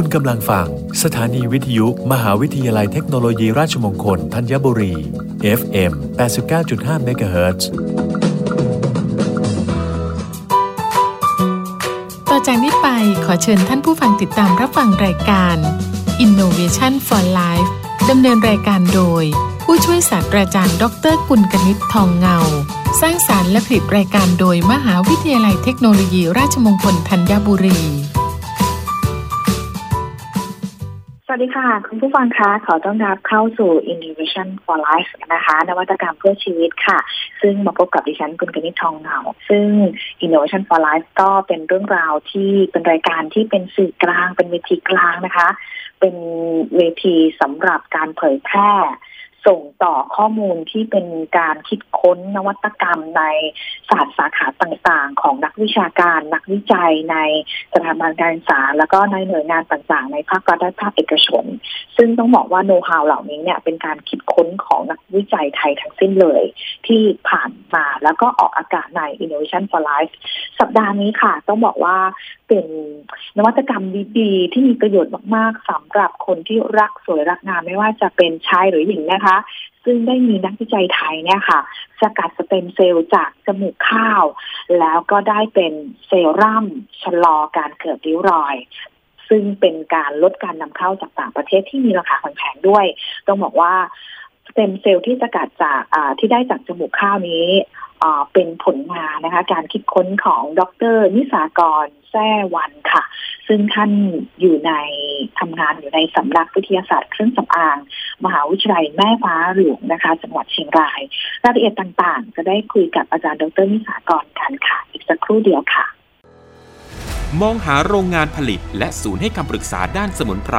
คุณกำลังฟัง สถานีวิทยุ มหาวิทยาลัยเทคโนโลยีราชมงคลธัญบุรี FM 89.5เมกะเฮิรตซ์ต่อจากนี้ไปขอเชิญท่านผู้ฟังติดตามรับฟังรายการ Innovation for Life ดำเนินรายการโดย ผู้ช่วยศาสตราจารย์ ดรกุลกนิษฐ์ทองเงา สร้างสารรค์และผลิตรายการโดยมหาวิทยาลัยเทคโนโลยีราชมงคลธัญบุรี วัสดีค่ะ คุณผู้ฟังคะขอต้อนรับเข้าสู่ Innovation for Life นะคะ นวัตกรรมเพื่อชีวิตค่ะ ซึ่งมาพบกับดิฉันคุณกนิษฐ์ทองเงาซึ่ง Innovation for Life ก็เป็นเรื่องราวที่เป็นรายการที่เป็นสื่อกลาง เป็นเวทีกลางนะคะ เป็นเวทีสำหรับการเผยแพร่ ส่งต่อข้อมูลที่เป็นการคิดค้นนวัตกรรมในศาสตร์สาขาต่างๆ ของนักวิชาการ นักวิจัยในสถาบันการศึกษา แล้วก็ในหน่วยงานต่างๆ ในภาครัฐและภาคเอกชน ซึ่งต้องบอกว่าโน้ตฮาวเหล่านี้เนี่ยเป็นการคิดค้นของนักวิจัยไทยทั้งสิ้นเลย ที่ผ่านมาแล้วก็ออกอากาศใน Innovation for Life สัปดาห์นี้ค่ะ ต้องบอกว่าเป็นนวัตกรรมดีๆที่มีประโยชน์มากๆสำหรับคนที่รักสวยรักงามไม่ว่าจะเป็นชายหรือหญิงนะคะ ซึ่งได้มีนักวิจัยไทยเนี่ยค่ะ สกัดสเต็มเซลล์จากจมูกข้าว แล้วก็ได้เป็นเซรั่มชะลอการเกิดริ้วรอยซึ่งเป็นการลดการนำเข้าจากต่างประเทศที่มีราคาแพงด้วย ต้องบอกว่า เต็มเซลล์ที่สกัดจากที่ได้จากจมูกข้าวนี้เป็นผลงานนะคะ การคิดค้นของดร นิสากรแท้วันค่ะ ซึ่งท่านอยู่ในทำงานอยู่ในสำนักวิทยาศาสตร์เครื่องสำอาง มหาวิทยาลัยแม่ฟ้าหลวงนะคะ จังหวัดเชียงราย รายละเอียดต่างๆ จะได้คุยกับอาจารย์ดร นิสากรกันค่ะ อีกสักครู่เดียวค่ะ มองหาโรงงานผลิต และศูนย์ให้คำปรึกษาด้านสมุนไพร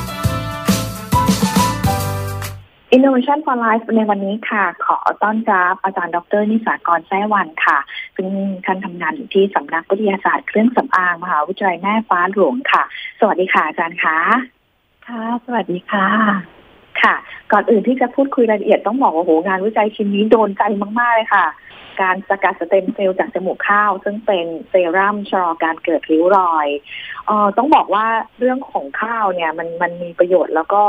Innovation for Life ในวันนี้ค่ะ ขอต้อนรับอาจารย์ดร นิสากรแท้วันค่ะ ซึ่งท่านทำงานอยู่ที่สำนักวิทยาศาสตร์เครื่องสำอางมหาวิทยาลัยแม่ฟ้าหลวงค่ะ สวัสดีค่ะอาจารย์คะค่ะ สวัสดีค่ะ ค่ะ ก่อนอื่นที่จะพูดคุยรายละเอียดต้องบอกว่าโหงานวิจัยชิ้นนี้โดนใจมาก ๆ เลยค่ะ การสกัดสเต็มเซลล์จากจมูกข้าว ซึ่งเป็นเซรั่มชะลอการเกิดริ้วรอยเออต้องบอกว่าเรื่องของข้าวเนี่ยมันมันมีประโยชน์แล้วก็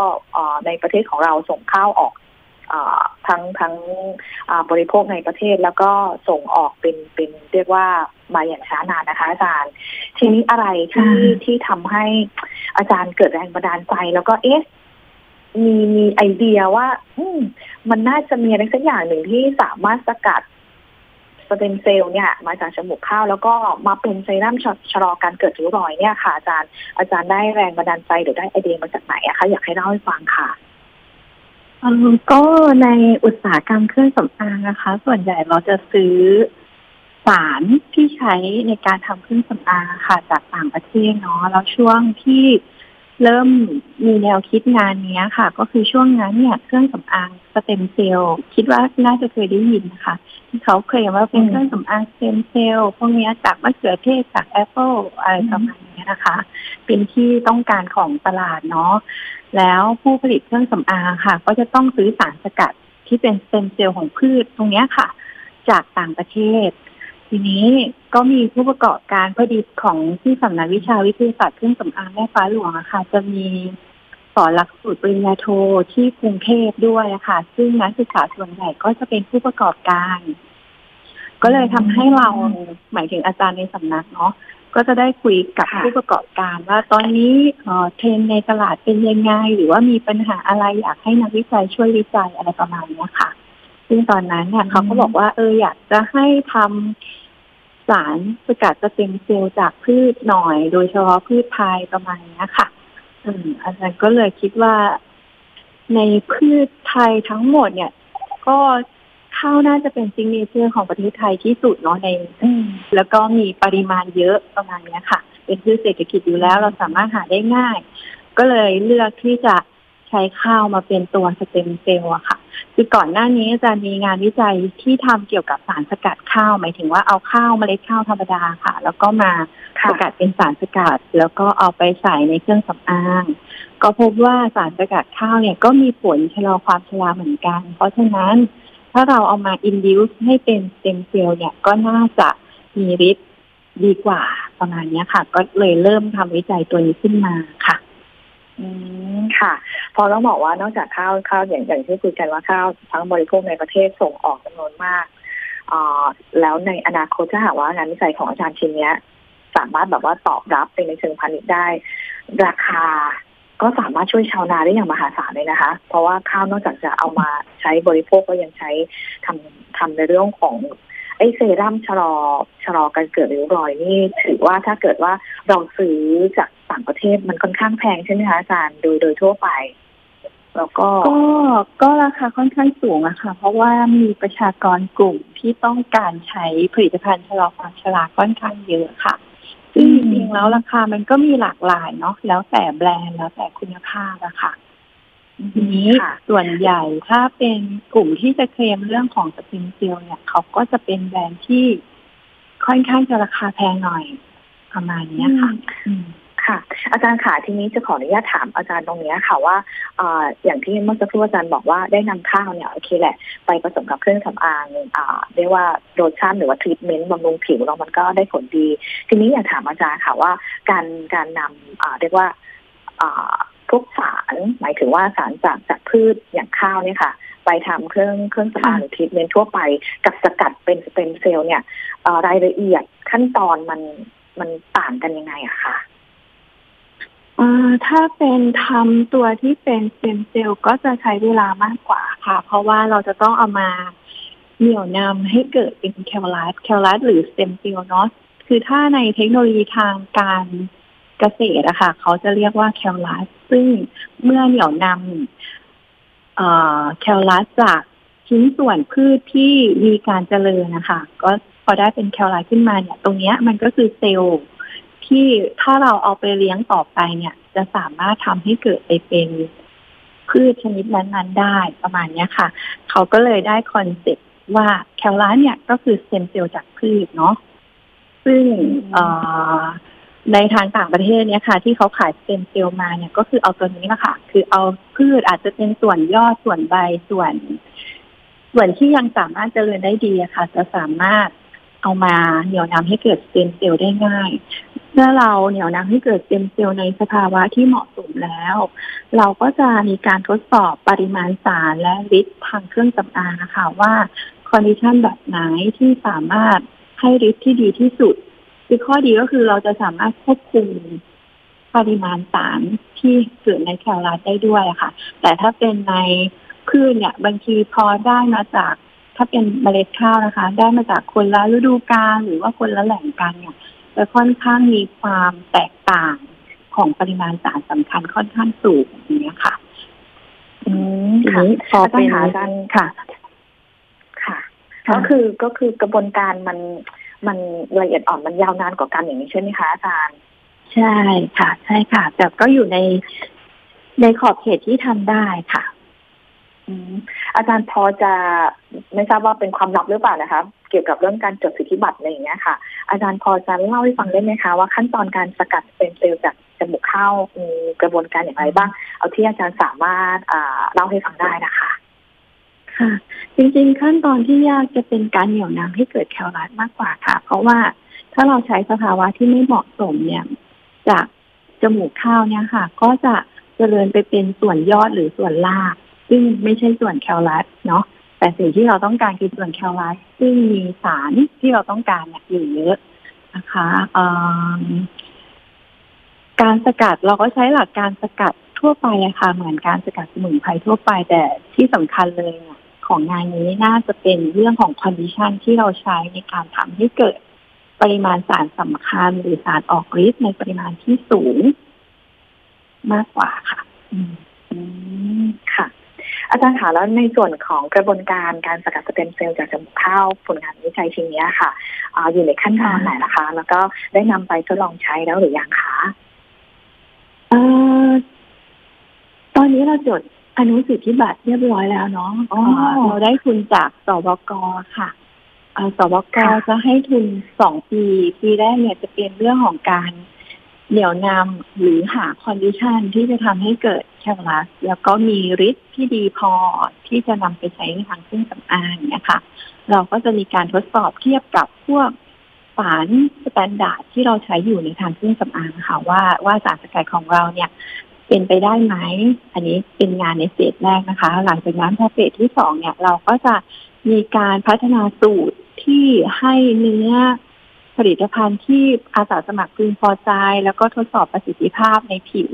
ในประเทศของเราส่งข้าวออกทั้งทั้งบริโภคในประเทศแล้วก็ส่งออกเป็นเป็นเรียกว่ามาอย่างช้านานนะคะ อาจารย์ ทีนี้อะไรที่ที่ทำให้อาจารย์เกิดแรงบันดาลใจแล้วก็เอ๊ะมีมีไอเดียว่า อืมมันน่าจะมีอะไรสักอย่างหนึ่งที่สามารถสกัด สเต็มเซลล์เนี่ยมาจากจมูกข้าว แล้วก็มาเป็นเซรั่มชะลอการเกิดริ้วรอยเนี่ยค่ะ อาจารย์อาจารย์ได้แรงบันดาลใจหรือได้ไอเดียมาจากไหนอะคะอยากให้เล่าให้ฟังค่ะก็ในอุตสาหกรรมเครื่องสำอางนะคะ ส่วนใหญ่เราจะซื้อสารที่ใช้ในการทำเครื่องสำอางค่ะ จากต่างประเทศเนาะแล้วช่วงที่ เริ่มมีแนวคิดงานนี้ค่ะ ก็คือช่วงนั้นเนี่ยเครื่องสำอางสเต็มเซลล์คิดว่าน่าจะเคยได้ยินนะคะที่เขาเคลมว่าเป็นเครื่องสำอางสเต็มเซลล์พวกนี้จากมะเขือเทศจากแอปเปิลอะไรประมาณนี้นะคะ เป็นที่ต้องการของตลาดเนาะแล้วผู้ผลิตเครื่องสำอางค่ะ ก็จะต้องซื้อสารสกัดที่เป็นสเต็มเซลล์ของพืชตรงนี้ค่ะ จากต่างประเทศ ทีนี้ก็มีผู้ประกอบการผลิตของที่สำนักวิชาวิทยาศาสตร์เครื่องสำอางแม่ฟ้าหลวงอะค่ะ จะมีสอนหลักสูตรปริญญาโทที่กรุงเทพด้วยะค่ะ ซึ่งนักศึกษาส่วนใหญ่ก็จะเป็นผู้ประกอบการ ก็เลยทำให้เราหมายถึงอาจารย์ในสำนักเนาะก็จะได้คุยกับผู้ประกอบการว่าตอนนี้เทรนในตลาดเป็นยังไง หรือว่ามีปัญหาอะไรอยากให้นักวิจัยช่วยวิจัยอะไรประมาณนี้ค่ะ ซึ่งตอนนั้นเนี่ยเขาก็บอกว่าเอออยากจะให้ทำ สารสกัดสเต็มเซลล์จากพืชหน่อย โดยเฉพาะพืชไทยประมาณนี้ค่ะ อืมอาจารย์ก็เลยคิดว่า ในพืชไทยทั้งหมดเนี่ย ก็ข้าวน่าจะเป็น signature ของประเทศไทยที่สุดเนาะในแล้วก็มีปริมาณเยอะประมาณนี้ค่ะ เป็นพืชเศรษฐกิจอยู่แล้วเราสามารถหาได้ง่าย ก็เลยเลือกที่จะใช้ข้าวมาเป็นตัวสเต็มเซลล์อะค่ะ คือก่อนหน้านี้อาจารย์มีงานวิจัยที่ทำเกี่ยวกับสารสกัดข้าว หมายถึงว่าเอาข้าวเมล็ดข้าวธรรมดาค่ะ แล้วก็มาสกัดเป็นสารสกัด แล้วก็เอาไปใส่ในเครื่องสำอาง ก็พบว่าสารสกัดข้าวเนี่ยก็มีผลชะลอความชราเหมือนกัน เพราะฉะนั้นถ้าเราเอามา induce ให้เป็นสเต็มเซลล์เนี่ยก็น่าจะมีฤทธิ์ดีกว่าประมาณนี้ค่ะ ก็เลยเริ่มทำวิจัยตัวนี้ขึ้นมาค่ะ อืมค่ะ พอเราบอกว่านอกจากข้าวข้าวอย่างอย่างที่คุยกันว่าข้าวทั้งบริโภคในประเทศส่งออกจำนวนมากอ่าแล้วในอนาคตถ้าหากว่างานวิจัยของอาจารย์ชิ้นเนี้ย สามารถแบบว่าตอบรับเป็นเชิงพาณิชย์ได้ ราคาก็สามารถช่วยชาวนาได้อย่างมหาศาลเลยนะคะ เพราะว่าข้าวนอกจากจะเอามาใช้บริโภคก็ยังใช้ทำทำในเรื่องของไอเซรั่มชะลอชะลอการเกิดริ้วรอยนี่ถือว่าถ้าเกิดว่าเราซื้อจาก ต่างประเทศมันค่อนข้างแพงใช่ไหมคะอาจารย์โดยโดยทั่วไป แล้วก็ก็ก็ราคาค่อนข้างสูงอะค่ะ เพราะว่ามีประชากรกลุ่มที่ต้องการใช้ผลิตภัณฑ์ชะลอความชราค่อนข้างเยอะค่ะซึ่งจริงๆแล้วราคามันก็มีหลากหลายเนาะแล้วแต่แบรนด์แล้วแต่คุณภาพอะค่ะทีนี้ค่ะส่วนใหญ่ถ้าเป็นกลุ่มที่จะเคลมเรื่องของสปริงเซลเนี่ย เขาก็จะเป็นแบรนด์ที่ค่อนข้างจะราคาแพงหน่อยประมาณเนี้ยค่ะอืม ค่ะ อาจารย์ค่ะทีนี้จะขออนุญาตถามอาจารย์ตรงเนี้ยค่ะว่าอ่าอย่างที่เมื่อสักครู่อาจารย์บอกว่าได้นำข้าวเนี่ยโอเคแหละ ไปผสมกับเครื่องสำอางอ่าเรียกว่าโลชั่นหรือว่าทรีทเมนต์บำรุงผิวแล้วมันก็ได้ผลดี ทีนี้อยากถามอาจารย์ค่ะว่า การการนำอ่าเรียกว่าอ่าพวกสารหมายถึงว่าสารจากจากพืชอย่างข้าวเนี่ยค่ะไปทำเครื่องเครื่องสำอางหรือทรีทเมนต์ทั่วไปกับสกัดเป็นสเต็มเซลล์เนี่ยเอ่อรายละเอียดขั้นตอนมันมันต่างกันยังไงอะคะอ่า ถ้าเป็นทำตัวที่เป็นสเต็มเซลล์ก็จะใช้เวลามากกว่าค่ะ เพราะว่าเราจะต้องเอามาเหนี่ยวนำให้เกิดเป็น callus callus หรือสเต็มเซลล์เนาะคือถ้าในเทคโนโลยีทางการเกษตรอะค่ะ เขาจะเรียกว่า callus ซึ่งเมื่อเหนี่ยวนำ callus จากชิ้นส่วนพืชที่มีการเจริญนะคะ ก็พอได้เป็น callus ขึ้นมาเนี่ย ตรงเนี้ยมันก็คือเซลล์ ที่ถ้าเราเอาไปเลี้ยงต่อไปเนี่ย จะสามารถทำให้เกิดไปเป็นพืชชนิดนั้นๆได้ประมาณเนี้ยค่ะ เขาก็เลยได้ concept ว่า callus เนี่ยก็คือสเต็มเซลล์จากพืชเนาะซึ่งในทางต่างประเทศเนี่ยค่ะ ที่เขาขายสเต็มเซลล์มาเนี่ยก็คือเอาตัวนี้แหละคะคือเอาพืชอาจจะเป็นส่วนยอดส่วนใบส่วน ส่วนที่ยังสามารถเจริญได้ดีอะค่ะ จะสามารถเอามาเหนี่ยวนำให้เกิดสเต็มเซลล์ได้ง่าย เมื่อเราเหนี่ยวนำให้เกิดสเต็มเซลล์ในสภาวะที่เหมาะสมแล้ว เราก็จะมีการทดสอบปริมาณสารและฤทธิ์ทางเครื่องสำอางนะคะว่า condition แบบไหนที่สามารถให้ฤทธิ์ที่ดีที่สุด คือข้อดีก็คือเราจะสามารถควบคุมปริมาณสารที่เกิดในแคลไลท์ได้ด้วยค่ะ แต่ถ้าเป็นในพืชเนี่ยบางทีพอได้มาจาก ถ้าเป็นเมล็ดข้าวนะคะ ได้มาจากคนละฤดูกาลหรือว่าคนละแหล่งกันเนี่ย จะค่อนข้างมีความแตกต่างของปริมาณสารสำคัญค่อนข้างสูงอย่างเงี้ยค่ะ อืมทีค่ะนี้พออาจาเป็รนย์คะอาจารย์ค่ะค่ะ ค่ะ ก็คือก็คือกระบวนการมันมันละเอียดอ่อนมันยาวนานกว่ากันอย่างนี้ใช่ไหมคะอาจารย์ ใช่ค่ะ ใช่ค่ะ แต่ก็อยู่ในในขอบเขตที่ทำได้ค่ะอืมอาจารย์พอจะไม่ทราบว่าเป็นความลับหรือเปล่านะคะ เกี่ยวกับเรื่องการจดสิทธิบัตรอะไรอย่างเงี้ยค่ะ อาจารย์พอจะเล่าให้ฟังได้ไหมคะว่าขั้นตอนการสกัดเป็นเซลล์จากจมูกข้าวมีกระบวนการอย่างไรบ้าง เอาที่อาจารย์สามารถเล่าให้ฟังได้นะคะค่ะ จริงๆ ขั้นตอนที่ยากจะเป็นการเหนี่ยวนำให้เกิด callus มากกว่าค่ะ เพราะว่าถ้าเราใช้สภาวะที่ไม่เหมาะสมเนี่ยจากจมูกข้าวเนี่ยค่ะ ก็จะเจริญไปเป็นส่วนยอดหรือส่วนราก ซึ่งไม่ใช่ส่วน callus เนาะ แต่สิ่งที่เราต้องการคือส่วน callus ซึ่งมีสารที่เราต้องการอยู่เยอะนะคะการสกัดเราก็ใช้หลักการสกัดทั่วไปอะค่ะ เหมือนการสกัดสมุนไพรทั่วไป แต่ที่สำคัญเลยของงานนี้น่าจะเป็นเรื่องของ condition ที่เราใช้ในการทำให้เกิดปริมาณสารสำคัญ หรือสารออกฤทธิ์ในปริมาณที่สูงมากกว่าค่ะ อืมค่ะ อาจารย์คะแล้วในส่วนของกระบวนการการสกัดสเต็มเซลล์จากจมูกข้าวผลงานวิจัยชิ้นเนี้ยค่ะอาอยู่ในขั้นตอนไหนนะคะ แล้วก็ได้นำไปทดลองใช้แล้วหรือยังคะเอ่อนี้เราจดอนุสิทธิบัตรเรียบร้อยแล้วเนาะเราได้ทุนจากสวกค่ะสวกจะให้ทุนสองปี ปีแรกเนี่ยจะเป็นเรื่องของการ เหนี่ยวนำหรือหา condition ที่จะทำให้เกิด callus แล้วก็มีฤทธิ์ที่ดีพอที่จะนำไปใช้ในทางเครื่องสำอางเนี่ยค่ะ เราก็จะมีการทดสอบเทียบกับพวกสาร standard ที่เราใช้อยู่ในทางเครื่องสำอางค่ะว่าว่าสารสกัดของเราเนี่ยเป็นไปได้ไหม อันนี้เป็นงานใน phase แรกนะคะ หลังจากนั้นพอ phase ที่สองเนี่ย เราก็จะมีการพัฒนาสูตรที่ให้เนื้อ ผลิตภัณฑ์ที่อาสาสมัครพึงพอใจ แล้วก็ทดสอบประสิทธิภาพในผิว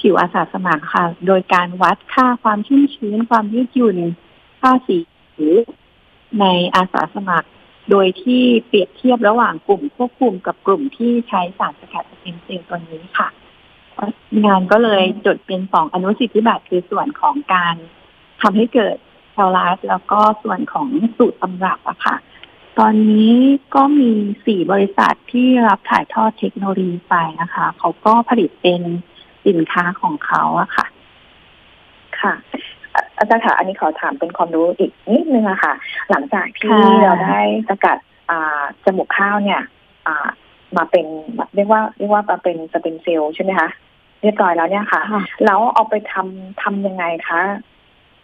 ผิวอาสาสมัครค่ะ โดยการวัดค่าความชุ่มชื้น ความยืดหยุ่น ค่าสีผิวในอาสาสมัคร โดยที่เปรียบเทียบระหว่างกลุ่มควบคุมกับกลุ่มที่ใช้สารสกัดสเต็มเซลล์ตัวนี้ค่ะ งานก็เลยจดเป็นสองอนุสิทธิบัตรคือส่วนของการทำให้เกิดเซลลัสแล้วก็ส่วนของสูตรตำรับอะค่ะ ตอนนี้ก็มีสี่บริษัทที่รับถ่ายทอดเทคโนโลยีไปนะคะ เขาก็ผลิตเป็นสินค้าของเขาอะค่ะ ค่ะ อาจารย์ค่ะอันนี้ขอถามเป็นความรู้อีกนิดนึงอะค่ะ หลังจากที่เราได้สกัดจมูกข้าวเนี่ยมาเป็นเรียกว่าเรียกว่ามาเป็นสเต็มเซลล์ใช่ไหมคะเรียบร้อยแล้วเนี่ยค่ะ แล้วเอาไปทำทำยังไงคะ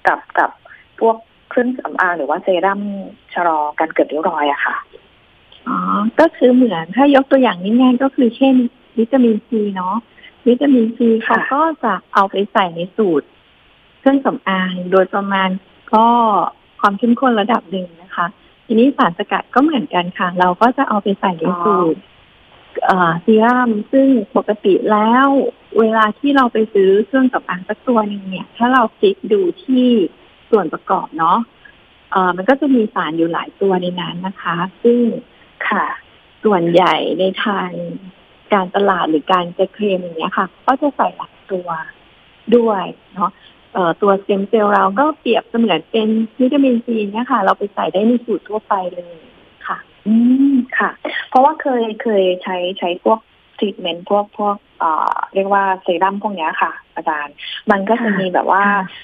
กับกับพวก เครื่องสำอางหรือว่าเซรั่มชะลอการเกิดริ้วรอยอะค่ะ อ๋อ ก็คือเหมือนถ้ายกตัวอย่างง่ายๆก็คือเช่น วิตามินซีเนาะวิตามินซีเขาก็จะเอาไปใส่ในสูตร เครื่องสำอางโดยประมาณก็ความเข้มข้นระดับหนึ่งนะคะ ทีนี้สารสกัดก็เหมือนกันค่ะ เราก็จะเอาไปใส่ในสูตรซีรั่มซึ่งปกติแล้ว เวลาที่เราไปซื้อเครื่องสำอางสักตัวหนึ่งเนี่ย ถ้าเราคลิกดูที่ ส่วนประกอบเนาะเอ่อมันก็จะมีสารอยู่หลายตัวในนั้นนะคะ ซึ่งค่ะ ส่วนใหญ่ในทางการตลาดหรือการจะเคลมอย่างเงี้ยค่ะ ก็จะใส่หลายตัวด้วยเนาะเอ่อตัวสเต็มเซลล์เราก็เปรียบเสมือนเป็นวิตามินซีเนี่ยค่ะเราไปใส่ได้ในสูตรทั่วไปเลยค่ะ อืมค่ะ เพราะว่าเคยเคยใช้ใช้พวก ทรีทเมนต์พวกพวกเรียกว่าเซรั่มพวกนี้ค่ะ อาจารย์ มันก็จะมีแบบว่า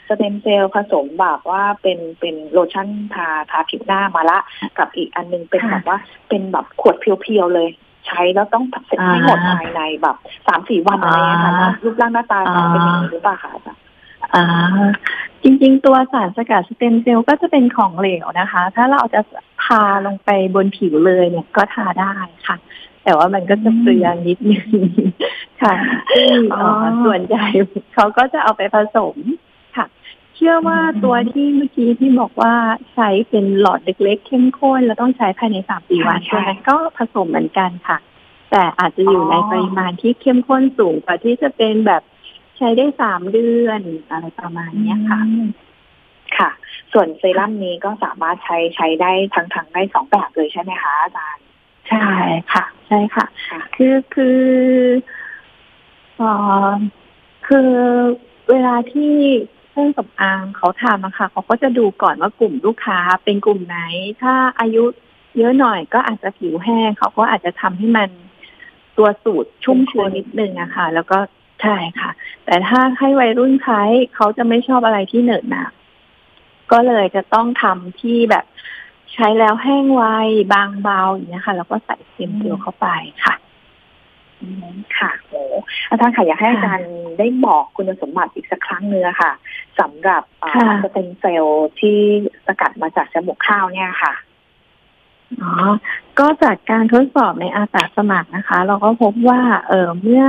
สเต็มเซลล์ผสมแบบว่าเป็นเป็นโลชั่นทาทาผิวหน้ามาละ กับอีกอันนึงเป็นแบบว่าเป็นแบบขวดเพียวๆเลยใช้แล้วต้องเสร็จให้หมดภายในแบบสามสี่วันอะไรอย่างเงี้ยค่ะรูปร่างหน้าตาเป็นอย่างนี้หรือเปล่าคะอาจารย์อ่าจริง ๆ ตัวสารสกัดสเต็มเซลล์ก็จะเป็นของเหลวนะคะ ถ้าเราจะทาลงไปบนผิวเลยเนี่ยก็ทาได้ค่ะ แต่ว่ามันก็จะเปลืองนิดนึงค่ะซึ่งส่วนใหญ่เขาก็จะเอาไปผสมค่ะ เชื่อว่าตัวที่เมื่อกี้ที่บอกว่าใช้เป็นหลอดเล็กๆเข้มข้นแล้วต้องใช้ภายในสามสี่วันตัวนั้นก็ผสมเหมือนกันค่ะ แต่อาจจะอยู่ในปริมาณที่เข้มข้นสูงกว่าที่จะเป็นแบบใช้ได้สามเดือนอะไรประมาณนี้ค่ะค่ะ ส่วนเซรั่มนี้ก็สามารถใช้ใช้ได้ทั้งทั้งได้สองแบบเลยใช่ไหมคะอาจารย์ ใช่ค่ะ ใช่ค่ะ คือคืออคือเวลาที่เครื่องสำอางเขาทำอะค่ะ เขาก็จะดูก่อนว่ากลุ่มลูกค้าเป็นกลุ่มไหน ถ้าอายุเยอะหน่อยก็อาจจะผิวแห้ง เขาก็อาจจะทำให้มันตัวสูตรชุ่มชื้นนิดนึงอะค่ะ แล้วก็ใช่ค่ะ แต่ถ้าให้วัยรุ่นใช้เขาจะไม่ชอบอะไรที่เหนอะหนักก็เลยจะต้องทำที่แบบ ใช้แล้วแห้งไวบางเบาอย่างนี้ค่ะ แล้วก็ใส่เซมเซลเข้าไปค่ะค่ะโอ้อาจารย์ค่ะอยากให้อาจารย์ได้บอกคุณสมบัติอีกสักครั้งเนื้อค่ะสำหรับสเต็มเซลล์ที่สกัดมาจากจมูกข้าวเนี่ยค่ะอ๋อ ก็จากการทดสอบในอาสาสมัครนะคะ เราก็พบว่า เออเมื่อ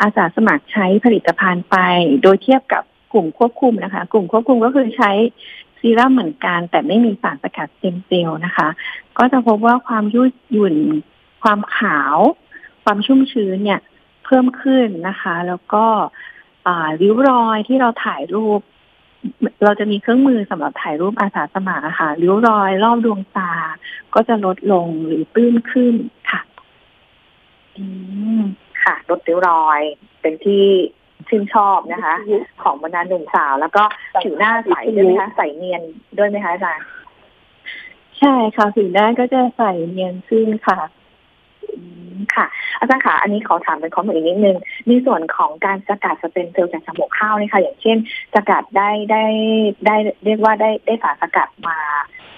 อาสาสมัครใช้ผลิตภัณฑ์ไป โดยเทียบกับกลุ่มควบคุมนะคะ กลุ่มควบคุมก็คือใช้ ซีรั่มเหมือนกัน แต่ไม่มีสารสกัดสเต็มเซลล์นะคะ ก็จะพบว่าความยืดหยุ่น ความขาว ความชุ่มชื้นเนี่ย เพิ่มขึ้นนะคะ แล้วก็ริ้วรอยที่เราถ่ายรูป เราจะมีเครื่องมือสำหรับถ่ายรูปอาสาสมัครนะคะริ้วรอยรอบดวงตา ก็จะลดลงหรือตื้นขึ้นค่ะ อืมค่ะ ลดริ้วรอยเป็นที่ ชื่นชอบนะคะ ของบรรดาหนุ่มสาว แล้วก็ผิวหน้าใสด้วยไหมคะใสเนียนด้วยไหมคะอาจารย์ใช่ค่ะผิวหน้าก็จะใสเนียนขึ้นค่ะค่ะ อาจารย์ค่ะอันนี้ขอถามเป็นข้อมูลอีกนิดนึงในส่วนของการสกัดสเต็มเซลล์จากจมูกข้าวนี่ค่ะ อย่างเช่น สกัดได้ได้ได้เรียกว่าได้ได้สารสกัดมา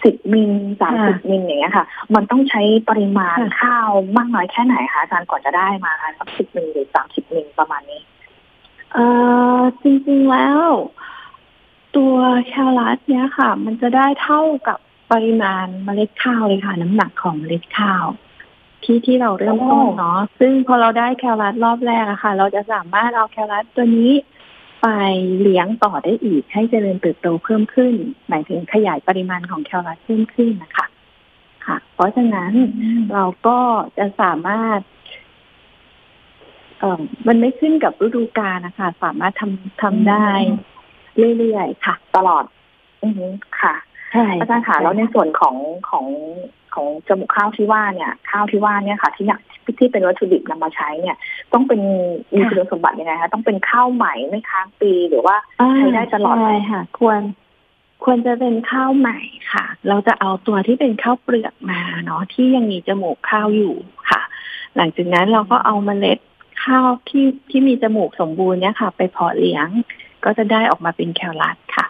สิบมิลสามสิบมิลอย่างเงี้ยค่ะ มันต้องใช้ปริมาณข้าวมากน้อยแค่ไหนคะอาจารย์ก่อนจะได้มาสักสิบมิลหรือสามสิบมิลประมาณนี้ เอ่อจริงๆแล้ว ตัวแคลรัสเนี้ยค่ะ มันจะได้เท่ากับปริมาณเมล็ดข้าวเลยค่ะ น้ำหนักของเมล็ดข้าวที่ที่เราเริ่มต้นเนาะซึ่งพอเราได้แคลรัสรอบแรกอะค่ะ เราจะสามารถเอาแคลรัสตัวนี้ ไปเลี้ยงต่อได้อีกให้เจริญเติบโตเพิ่มขึ้น หมายถึงขยายปริมาณของแคลรัสเพิ่มขึ้นนะคะ ค่ะ เพราะฉะนั้นเราก็จะสามารถเออ มันไม่ขึ้นกับฤดูกาลนะคะ สามารถทำทำได้เรื่อยๆค่ะ ตลอด อือค่ะใช่อาจารย์ค่ะแล้วในส่วนของของของจมูกข้าวที่ว่าเนี่ย ข้าวที่ว่าเนี่ยค่ะ ที่เนี่ยที่เป็นวัตถุดิบนำมาใช้เนี่ย ต้องเป็นมีคุณสมบัติยังไงคะต้องเป็นข้าวใหม่ไม่ค้างปีหรือว่าใช้ได้ตลอดใช่ค่ะ ควร ควรจะเป็นข้าวใหม่ค่ะ เราจะเอาตัวที่เป็นข้าวเปลือกมาเนาะที่ยังมีจมูกข้าวอยู่ค่ะ หลังจากนั้นเราก็เอาเมล็ด ข้าวที่ที่มีจมูกสมบูรณ์เนี่ยค่ะ ไปเพาะเลี้ยง ก็จะได้ออกมาเป็นแคลรัสค่ะ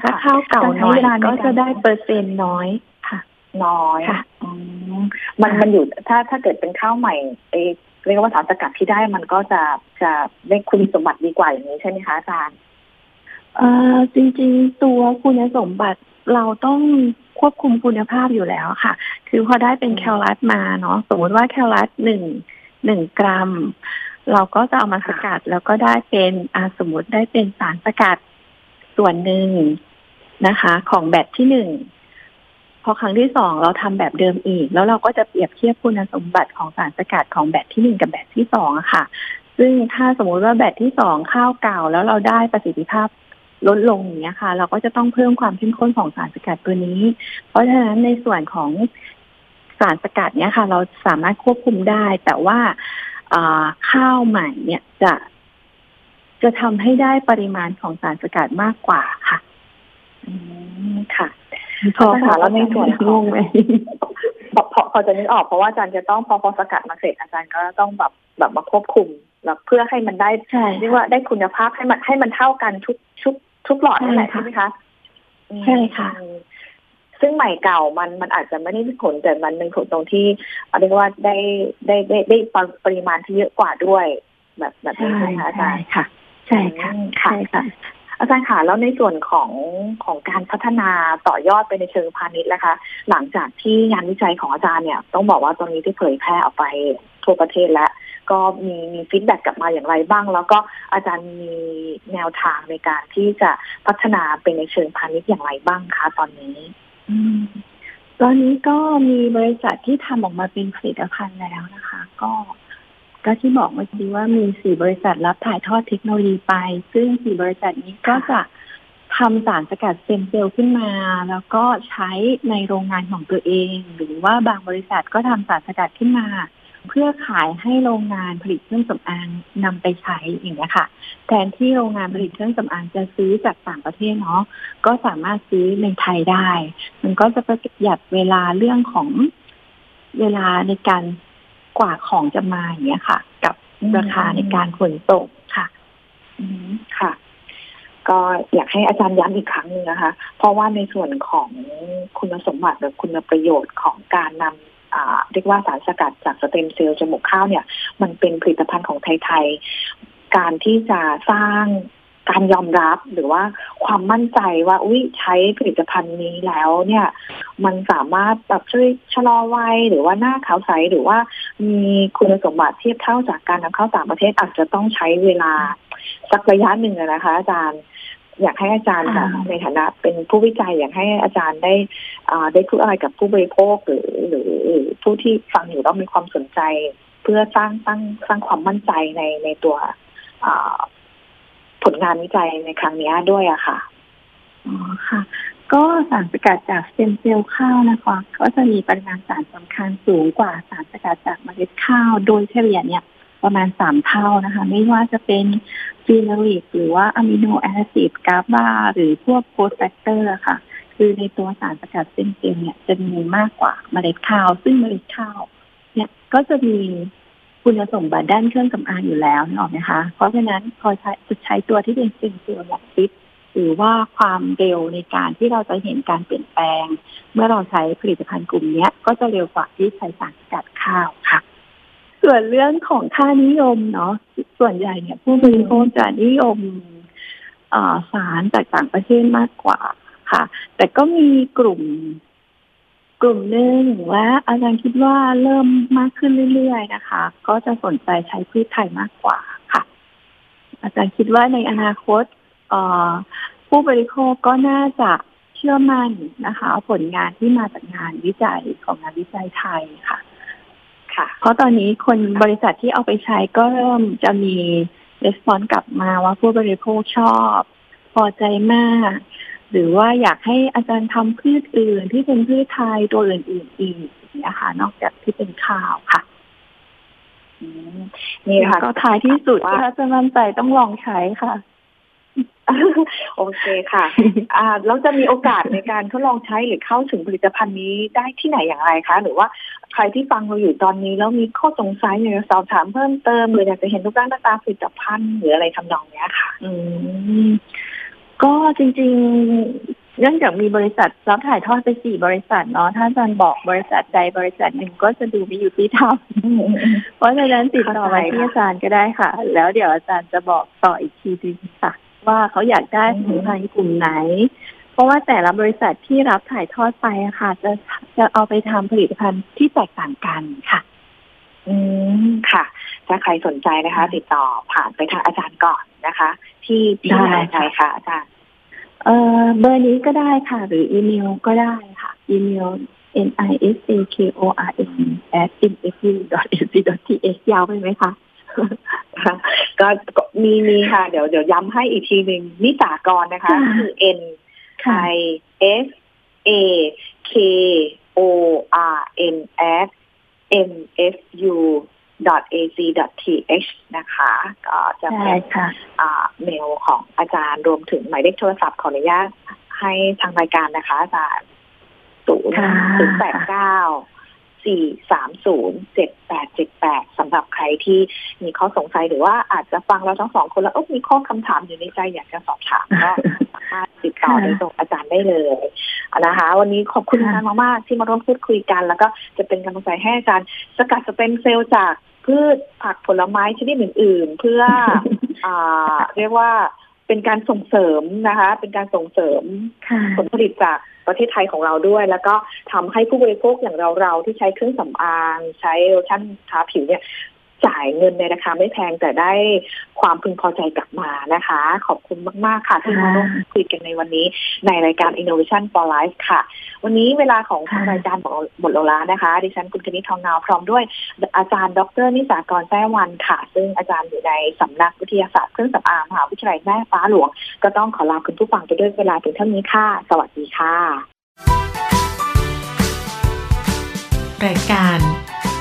ถ้าข้าวเก่าน้อยก็จะได้เปอร์เซ็นต์น้อยค่ะ น้อยค่ะอืมมันมันอยู่ถ้าถ้าเกิดเป็นข้าวใหม่เอเรียกว่าสารสกัดที่ได้มันก็จะจะได้คุณสมบัติดีกว่าอย่างนี้ใช่ไหมคะอาจารย์เอ่อจริงๆ ตัวคุณสมบัติเราต้องควบคุมคุณภาพอยู่แล้วค่ะ คือพอได้เป็นอืมแคลรัสมาเนาะสมมติว่าแคลรัสหนึ่ง หนึ่งกรัม เราก็จะเอามาสกัดแล้วก็ได้เป็นอาสมมติได้เป็นสารสกัดส่วนหนึ่งนะคะ ของแบบที่หนึ่งพอครั้งที่สองเราทำแบบเดิมอีก แล้วเราก็จะเปรียบเทียบคุณสมบัติของสารสกัดของแบบที่หนึ่งกับแบบที่สองอะค่ะ ซึ่งถ้าสมมุติว่าแบบที่สองข้าวเก่า แล้วเราได้ประสิทธิภาพลดลงอย่างเงี้ยค่ะ เราก็จะต้องเพิ่มความเข้มข้นของสารสกัดตัวนี้ เพราะฉะนั้นในส่วนของ สารสกัดเนี้ยค่ะ เราสามารถควบคุมได้ แต่ว่าอ่าข้าวใหม่เนี่ยจะ จะทำให้ได้ปริมาณของสารสกัดมากกว่าค่ะอืมค่ะพออาจารย์ค่ะแล้วในส่วนของงงไหมพอพอพอจะนึกออกเพราะว่าอาจารย์จะต้องพอพอสกัดมาเสร็จอาจารย์ก็ต้องแบบแบบมาควบคุมแบบเพื่อให้มันได้ใช่เรียกว่าได้คุณภาพให้มันให้มันเท่ากันทุกทุกทุกหลอดนั่นแหละใช่ใช่ค่ะไหมคะอืมใช่ค่ะ ซึ่งใหม่เก่ามันมันอาจจะไม่ได้มีผลแต่มันเป็นผลตรงที่เรียกว่าได้ได้ได้ได้ปริมาณที่เยอะกว่าด้วย แบบแบบนี้ใช่ใช่ไหมคะอาจารย์ค่ะ ใช่ค่ะอืมค่ะใช่ค่ะอาจารย์ค่ะแล้วในส่วนของของการพัฒนาต่อยอดไปในเชิงพาณิชย์นะคะ หลังจากที่งานวิจัยของอาจารย์เนี่ย ต้องบอกว่าตอนนี้ได้เผยแพร่ออกไปทั่วประเทศแล้ว ก็มีมี feedback กลับมาอย่างไรบ้าง แล้วก็อาจารย์มีแนวทางในการที่จะพัฒนาเป็นในเชิงพาณิชย์อย่างไรบ้างคะตอนนี้อืม ตอนนี้ก็มีบริษัทที่ทำออกมาเป็นผลิตภัณฑ์แล้วนะคะ ก็ก็ที่บอกเมื่อกี้ว่ามีสี่บริษัทรับถ่ายทอดเทคโนโลยีไป ซึ่งสี่บริษัทนี้ก็จะทำสารสกัดสเต็มเซลล์ขึ้นมา แล้วก็ใช้ในโรงงานของตัวเอง หรือว่าบางบริษัทก็ทำสารสกัดขึ้นมา เพื่อขายให้โรงงานผลิตเครื่องสำอางนำไปใช้อย่างนี้ยค่ะ แทนที่โรงงานผลิตเครื่องสำอางจะซื้อจากต่างประเทศเนาะก็สามารถซื้อในไทยได้ มันก็จะประหยัดเวลาเรื่องของเวลาในการกว่าของจะมาอย่างเงี้ยค่ะ กับราคาในการขนส่งค่ะค่ะ ก็อยากให้อาจารย์ย้ำอีกครั้งหนึ่งนะคะ เพราะว่าในส่วนของคุณสมบัติหรือคุณประโยชน์ของการนำอ่า เรียกว่าสารสกัดจากสเต็มเซลล์จมูกข้าวเนี่ย มันเป็นผลิตภัณฑ์ของไทยๆ การที่จะสร้างการยอมรับหรือว่าความมั่นใจว่า อุ้ยใช้ผลิตภัณฑ์นี้แล้วเนี่ย มันสามารถแบบช่วยชะลอวัยหรือว่าหน้าขาวใสหรือว่ามีคุณสมบัติเทียบเท่าจากการนำเข้าต่างประเทศอาจจะต้องใช้เวลาสักระยะหนึ่งนะคะอาจารย์ อยากให้อาจารย์แบบอ่าในฐานะเป็นผู้วิจัยอยากให้อาจารย์ได้อ่าได้พูดอะไรกับผู้บริโภคหรือหรือหรือผู้ที่ฟังอยู่แล้วมีความสนใจ เพื่อสร้างสร้างสร้างความมั่นใจในในตัวอ่าผลงานวิจัยในครั้งนี้ด้วยอะค่ะอ๋อค่ะ ก็สารสกัดจากสเต็มเซลล์ข้าวนะคะ ก็จะมีปริมาณสารสำคัญสูงกว่าสารสกัดจากเมล็ดข้าว โดยเฉลี่ยเนี่ย ประมาณสามเท่านะคะ ไม่ว่าจะเป็น phenolic หรือว่า amino acid GABA หรือพวก growth factor ค่ะ คือในตัวสารสกัดสเต็มเซลล์เนี่ยจะมีมากกว่าเมล็ดข้าว ซึ่งเมล็ดข้าว เนี่ยก็จะมีคุณสมบัติด้านเครื่องสำอางอยู่แล้วนึกออกไหมคะ เพราะฉะนั้นพอใช้จะใช้ตัวที่เป็นซิงเกิลแบบฟิตหรือว่าความเร็วในการที่เราจะเห็นการเปลี่ยนแปลง เมื่อเราใช้ผลิตภัณฑ์กลุ่มนี้ก็จะเร็วกว่าที่ใช้สารสกัดข้าวค่ะ ส่วนเรื่องของค่านิยมเนาะส่วนใหญ่เนี่ย ผู้บริโภคจะนิยมสารจากต่างประเทศมากกว่าค่ะ แต่ก็มีกลุ่ม กลุ่มหนึ่งและอาจารย์คิดว่าเริ่มมากขึ้นเรื่อยๆนะคะ ก็จะสนใจใช้พืชไทยมากกว่าค่ะ อาจารย์คิดว่าในอนาคตผู้บริโภคก็น่าจะเชื่อมั่นนะคะ ผลงานที่มาจากงานวิจัยของงานวิจัยไทยค่ะ ค่ะ เพราะตอนนี้คนบริษัทที่เอาไปใช้ก็เริ่มจะมีรีสปอนส์กลับมาว่าผู้บริโภคชอบ พอใจมาก หรือว่าอยากให้อาจารย์ทำพืชอื่นที่เป็นพืชไทยตัวอื่นๆอีกนะคะนอกจากที่เป็นข้าวค่ะนี่ค่ะก็ท้ายที่สุดถ้าจะมั่นใจต้องลองใช้ค่ะ โอเคค่ะอ่าแล้วจะมีโอกาสในการทดลองใช้หรือเข้าถึงผลิตภัณฑ์นี้ได้ที่ไหนอย่างไรคะ หรือว่าใครที่ฟังเราอยู่ตอนนี้แล้วมีข้อสงสัยอยากจะสอบถามเพิ่มเติมหรืออยากจะเห็นรูปร่างหน้าตาผลิตภัณฑ์หรืออะไรทำนองนี้ค่ะ อืมก็จริงๆเนื่องจากมีบริษัทรับถ่ายทอดไปสี่บริษัทเนาะถ้าอาจารย์บอกบริษัทใดบริษัทหนึ่งก็จะดูไม่อยู่ที่ทำเพราะฉะนั้นติดต่อมาที่อาจารย์ก็ได้ค่ะ แล้วเดี๋ยวอาจารย์จะบอกต่ออีกทีนึงค่ะ ว่าเขาอยากได้ผลิตภัณฑ์กลุ่มไหน เพราะว่าแต่ละบริษัทที่รับถ่ายทอดไปค่ะ จะจะเอาไปทำผลิตภัณฑ์ที่แตกต่างกันค่ะ อืมค่ะ ถ้าใครสนใจนะคะ ติดต่อผ่านไปทางอาจารย์ก่อนนะคะ ที่ที่ไหนใช่ค่ะอาจารย์เอ่อเบอร์นี้ก็ได้ค่ะ หรืออีเมลก็ได้ค่ะ อีเมล n i s a k o r n at n f u ac th ยาวไปไหมคะ ก็มีมีค่ะ เดี๋ยวเดี๋ยวย้ำให้อีกทีหนึ่งนิสากรนะคะ คือ n i s a k o r n s m f u ac.th นะคะ ก็จะเป็นเมลของอาจารย์รวมถึงหมายเลขโทรศัพท์ขออนุญาตให้ทางรายการนะคะอาจารย์ศูนย์ศูนย์แปดเก้า สี่สามศูนย์เจ็ดแปดเจ็ดแปดสำหรับใครที่มีข้อสงสัยหรือว่าอาจจะฟังเราทั้งสองคนแล้วมีข้อคำถามอยู่ในใจอยากจะสอบถามก็สามารถติดต่อในตรงอาจารย์ได้เลยนะคะ วันนี้ขอบคุณอาจารย์มากๆที่มาร่วมพูดคุยกัน แล้วก็จะเป็นกำลังใจให้อาจารย์สกัดสเปนเซลล์จากพืชผักผลไม้ชนิดอื่น ๆ เพื่ออ่าเรียกว่า เป็นการส่งเสริมนะคะ เป็นการส่งเสริมผลผลิตจากประเทศไทยของเราด้วย แล้วก็ทำให้ผู้บริโภคอย่างเราๆที่ใช้เครื่องสำอาง ใช้โลชั่นทาผิวเนี่ย จ่ายเงินในราคาไม่แพงแต่ได้ความพึงพอใจกลับมานะคะ ขอบคุณมาก ๆ ค่ะ ที่มาร่วมคุยกันในวันนี้ ในรายการ Innovation for Life ค่ะ วันนี้เวลาของทางรายการหมดลงแล้วนะคะ ดิฉันคุณกนิษฐ์ทองนาวพร้อมด้วย อาจารย์ดรนิสากรแท้วันค่ะ ซึ่งอาจารย์อยู่ในสำนักวิทยาศาสตร์เครื่องสำอางมหาวิทยาลัยแม่ฟ้าหลวง ก็ต้องขอลาคุณผู้ฟังไปด้วยเวลาถึงเท่านี้ค่ะ สวัสดีค่ะ รายการ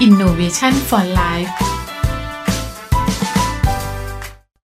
Innovation for Life